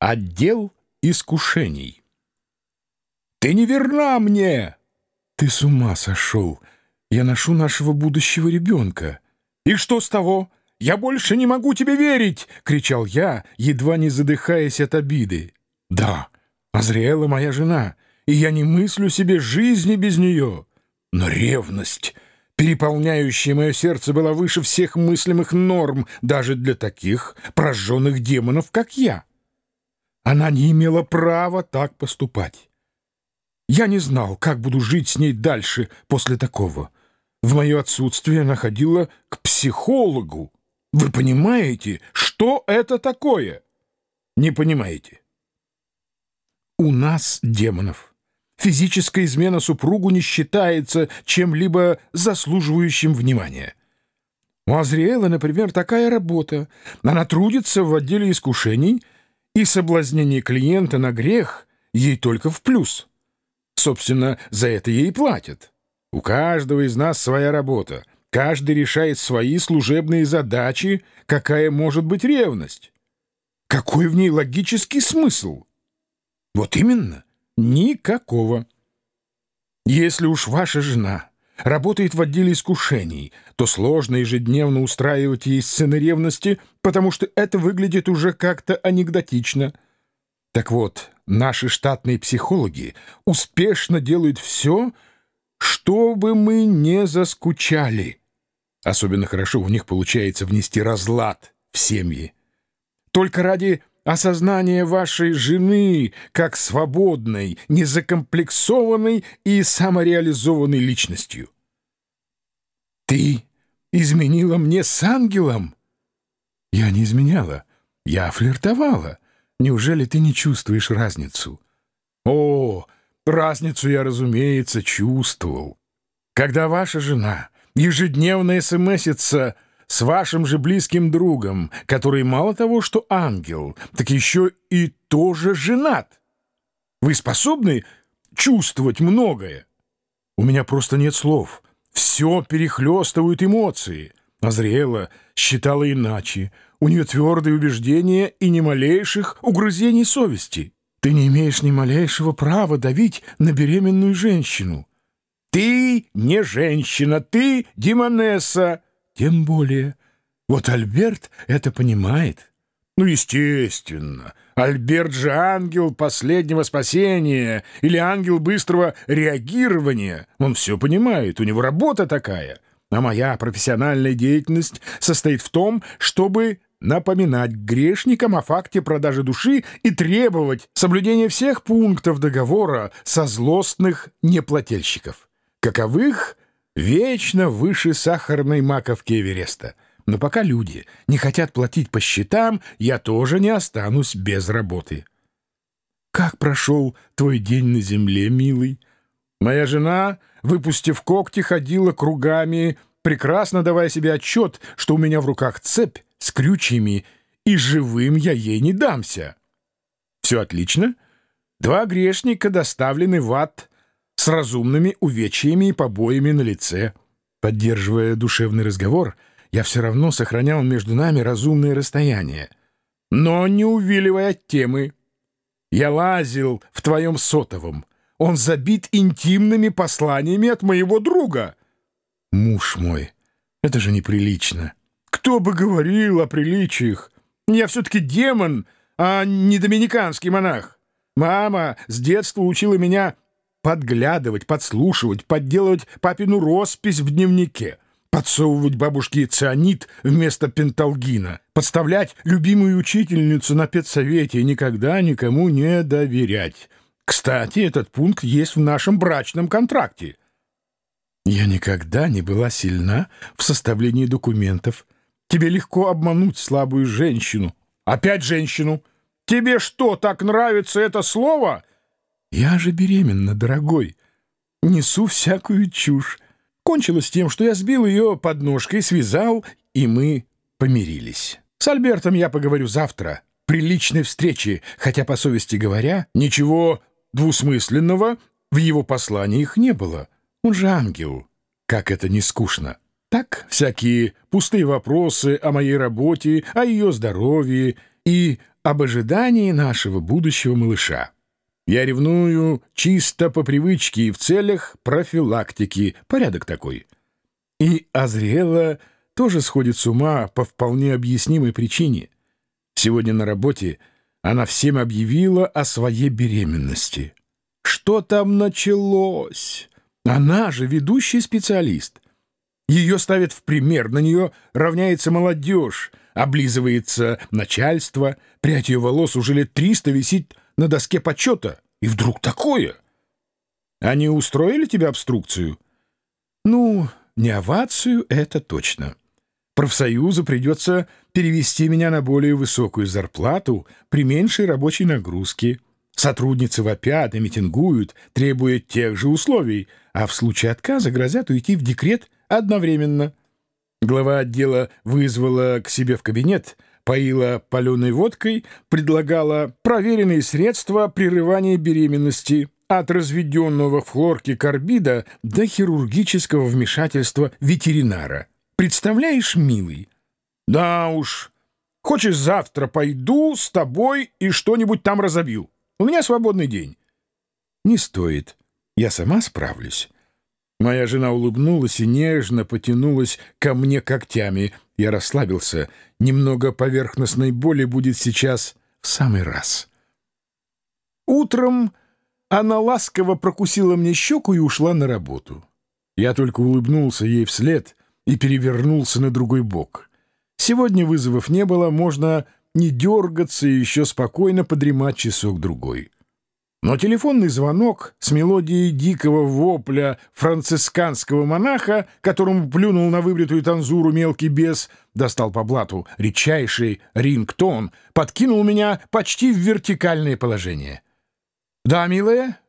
Отдел искушений. «Ты не верна мне!» «Ты с ума сошел! Я ношу нашего будущего ребенка!» «И что с того? Я больше не могу тебе верить!» — кричал я, едва не задыхаясь от обиды. «Да, озрела моя жена, и я не мыслю себе жизни без нее. Но ревность, переполняющая мое сердце, была выше всех мыслимых норм даже для таких прожженных демонов, как я. Она не имела права так поступать. Я не знал, как буду жить с ней дальше после такого. В мое отсутствие она ходила к психологу. Вы понимаете, что это такое? Не понимаете? У нас, демонов, физическая измена супругу не считается чем-либо заслуживающим внимания. У Азриэла, например, такая работа. Она трудится в отделе искушений — и соблазнение клиента на грех ей только в плюс. Собственно, за это ей платят. У каждого из нас своя работа. Каждый решает свои служебные задачи, какая может быть ревность. Какой в ней логический смысл? Вот именно, никакого. Если уж ваша жена работает в отделе искушений, то сложно ежедневно устраивать ей сцены ревности, потому что это выглядит уже как-то анекдотично. Так вот, наши штатные психологи успешно делают все, чтобы мы не заскучали. Особенно хорошо у них получается внести разлад в семьи. Только ради осознания вашей жены как свободной, незакомплексованной и самореализованной личностью. Ты изменила мне с ангелом? Я не изменяла. Я флиртовала. Неужели ты не чувствуешь разницу? О, разницу я, разумеется, чувствовал. Когда ваша жена ежедневно смсится с вашим же близким другом, который мало того, что ангел, так еще и тоже женат. Вы способны чувствовать многое? У меня просто нет слов. Все перехлестывают эмоции. Назрела, считала иначе. У нее твердые убеждения и ни малейших угрызений совести. Ты не имеешь ни малейшего права давить на беременную женщину. Ты не женщина, ты демонесса. Тем более. Вот Альберт это понимает. Ну, естественно. Альберт же ангел последнего спасения или ангел быстрого реагирования. Он все понимает, у него работа такая. А моя профессиональная деятельность состоит в том, чтобы напоминать грешникам о факте продажи души и требовать соблюдения всех пунктов договора со злостных неплательщиков, каковых вечно выше сахарной маковки Эвереста. Но пока люди не хотят платить по счетам, я тоже не останусь без работы. Как прошел твой день на земле, милый? Моя жена, выпустив когти, ходила кругами, прекрасно давая себе отчет, что у меня в руках цепь с крючьями, и живым я ей не дамся. Все отлично. Два грешника доставлены в ад с разумными увечьями и побоями на лице. Поддерживая душевный разговор, я все равно сохранял между нами разумное расстояние, но не увиливая от темы. Я лазил в твоем сотовом. Он забит интимными посланиями от моего друга. Муж мой, это же неприлично. Кто бы говорил о приличиях? Я все-таки демон, а не доминиканский монах. Мама с детства учила меня подглядывать, подслушивать, подделывать папину роспись в дневнике, подсовывать бабушке цианид вместо пенталгина, подставлять любимую учительницу на педсовете и никогда никому не доверять. Кстати, этот пункт есть в нашем брачном контракте. Я никогда не была сильна в составлении документов. Тебе легко обмануть слабую женщину. Опять женщину. Тебе что, так нравится это слово? Я же беременна, дорогой. Несу всякую чушь. Кончилось тем, что я сбил ее подножкой, связал, и мы помирились. С Альбертом я поговорю завтра, при личной встрече, хотя, по совести говоря, ничего двусмысленного в его посланиях не было. Он же ангел. Как это не скучно. Так, всякие пустые вопросы о моей работе, о ее здоровье и об ожидании нашего будущего малыша. Я ревную чисто по привычке и в целях профилактики. Порядок такой. И Азриэла тоже сходит с ума по вполне объяснимой причине. Сегодня на работе она всем объявила о своей беременности. Что там началось? Она же ведущий специалист. Ее ставят в пример, на нее равняется молодежь, облизывается начальство, прядь ее волос уже лет триста висит на доске почета. И вдруг такое? Они устроили тебе обструкцию? Ну, не овацию, это точно. Профсоюзу придется перевести меня на более высокую зарплату при меньшей рабочей нагрузке. Сотрудницы вопят и митингуют, требуя тех же условий, а в случае отказа грозят уйти в декрет одновременно. Глава отдела вызвала к себе в кабинет, поила паленой водкой, предлагала проверенные средства прерывания беременности от разведенного в хлорке карбида до хирургического вмешательства ветеринара. Представляешь, милый? Да уж. Хочешь, завтра пойду с тобой и что-нибудь там разобью. У меня свободный день. Не стоит. Я сама справлюсь. Моя жена улыбнулась и нежно потянулась ко мне когтями. Я расслабился. Немного поверхностной боли будет сейчас в самый раз. Утром она ласково прокусила мне щеку и ушла на работу. Я только улыбнулся ей вслед и перевернулся на другой бок. Сегодня вызовов не было, можно не дергаться и еще спокойно подремать часок-другой. Но телефонный звонок с мелодией дикого вопля францисканского монаха, которому плюнул на выбритую танзуру мелкий бес, достал по блату редчайший рингтон, подкинул меня почти в вертикальное положение. «Да, милая?»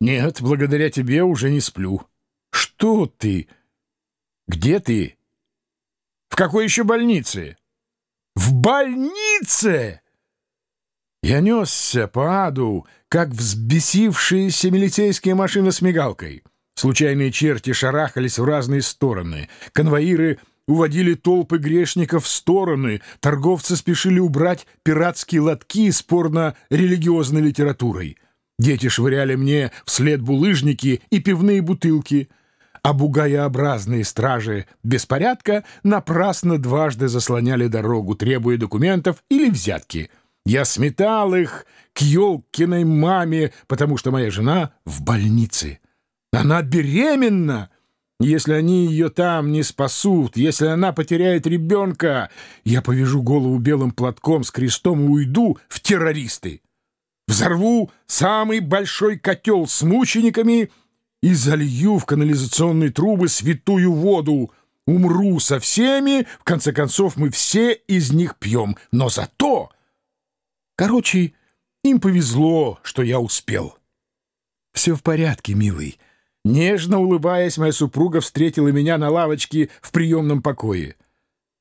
«Нет, благодаря тебе уже не сплю». «Что ты? Где ты?» «В какой еще больнице?» В больнице! Я несся по аду, как взбесившаяся милицейская машина с мигалкой. Случайные черти шарахались в разные стороны. Конвоиры уводили толпы грешников в стороны, торговцы спешили убрать пиратские лотки с порно-религиозной литературой. Дети швыряли мне вслед булыжники и пивные бутылки — а бугаеобразные стражи беспорядка напрасно дважды заслоняли дорогу, требуя документов или взятки. Я сметал их к Ёлкиной маме, потому что моя жена в больнице. Она беременна! Если они ее там не спасут, если она потеряет ребенка, я повяжу голову белым платком с крестом и уйду в террористы. Взорву самый большой котел с мучениками — и залью в канализационные трубы святую воду. Умру со всеми, в конце концов мы все из них пьем. Но зато... Короче, им повезло, что я успел. Все в порядке, милый. Нежно улыбаясь, моя супруга встретила меня на лавочке в приемном покое.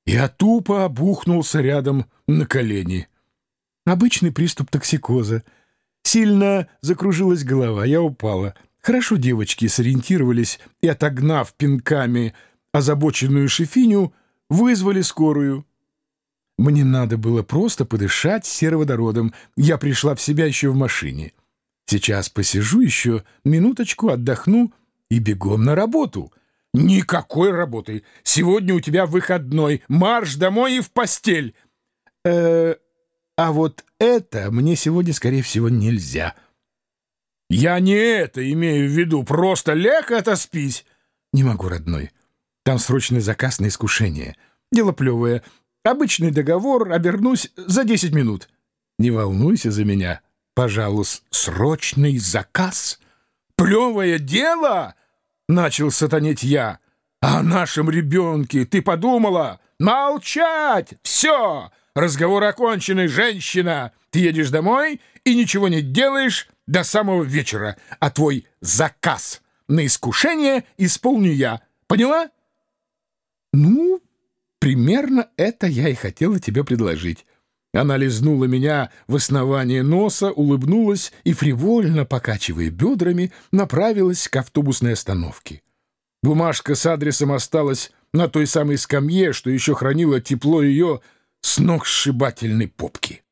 Я тупо обухнулся рядом на колени. Обычный приступ токсикоза. Сильно закружилась голова, я упала — Хорошо девочки сориентировались и, отогнав пинками озабоченную шефиню, вызвали скорую. Мне надо было просто подышать сероводородом. Я пришла в себя еще в машине. Сейчас посижу еще, минуточку отдохну и бегом на работу. Никакой работы. Сегодня у тебя выходной. Марш домой и в постель. Э, а вот это мне сегодня, скорее всего, нельзя. Я не это имею в виду, просто ляг отоспись. Не могу, родной. Там срочный заказ на искушение. Дело плевое. Обычный договор, обернусь за 10 минут. Не волнуйся за меня. Пожалуйста, срочный заказ. Плевое дело? Начал сатанеть я. О нашем ребенке ты подумала? Молчать! Все! Разговор оконченный, женщина! Ты едешь домой и ничего не делаешь, до самого вечера, а твой заказ на искушение исполню я. Поняла? Ну, примерно это я и хотела тебе предложить. Она лизнула меня в основание носа, улыбнулась и, фривольно покачивая бедрами, направилась к автобусной остановке. Бумажка с адресом осталась на той самой скамье, что еще хранила тепло ее сногсшибательной попки.